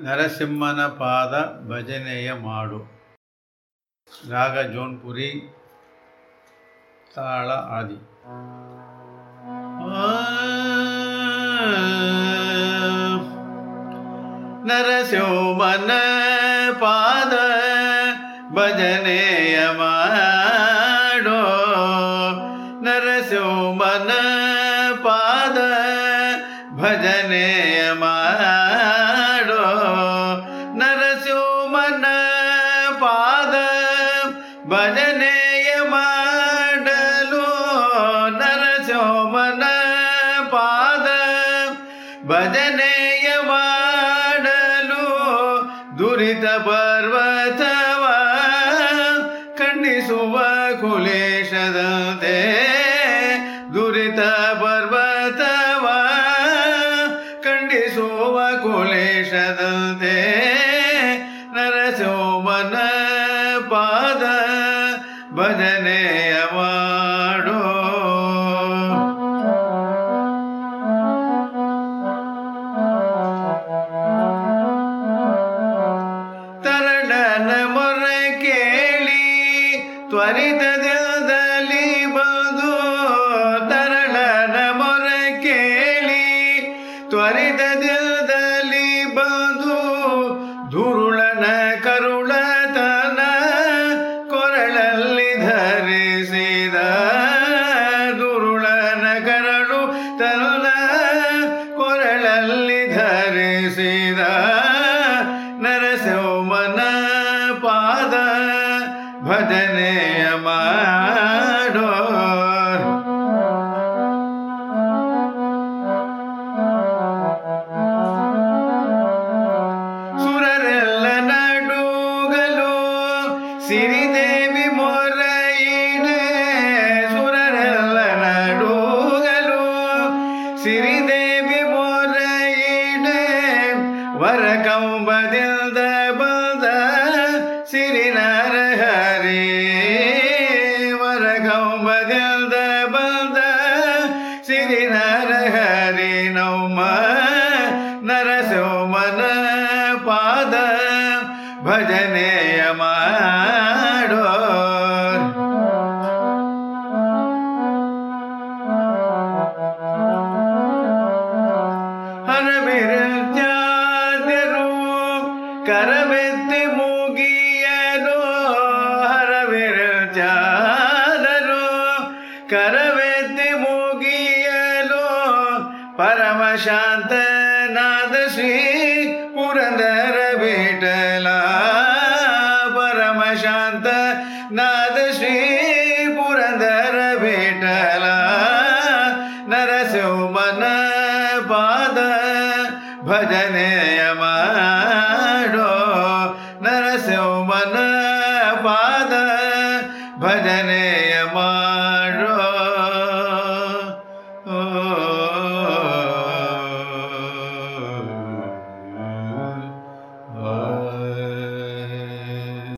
ನರಸಿಂಹನ ಪಾದ ಭಜನೆಯ ಮಾಡು. ರಾಗ ಜೋನ್ಪುರಿ ತಾಳ ಆದಿ. ನರಸಿಂಹನ ಪಾದ ಭಜನೆಯ ಮಾಡೋ. ನರಸಿಂಹನ ಪಾದ ಭಜನೆಯ ಮಾಡೋ. ಭಜನೆಯ ಮಾಡಲು ನರಸೋಮನ ಪಾದ. ಭಜನೆಯ ಮಾಡಲು ದುರಿತ ಪರ್ವತವ ಖಂಡಿಸುವ ಕುಲೇಶದಂತೆ. ದುರಿತ ಪರ್ವತವ ಖಂಡಿಸುವ ಕುಲೇಶದಂತೆ ಭಜನೆಯ ಮಾಡೋ ತರಡನ ಮೊರ ಕೇಳಿ ತ್ವರಿತದಲ್ಲಿ ಬಂದು. ತರಡನ ಮೊರ ಕೇಳಿ ತ್ವರಿತದಲ್ಲಿ ಬಂದು. ದುರುಳನ ಕರುಳತನ ಮಾಡೋ. ಹರವಿರುತ್ಯಾದ್ಯರು ಕರವೆತ್ತಿ ಮುಗಿಯಲು ಹರವಿರುತ್ಯಾದರು ಕರವೆತ್ತಿ ಪರಮ ಶಾಂತನಾದ ಶ್ರೀ भजने अमारो नरसिंह मन पाद। भजने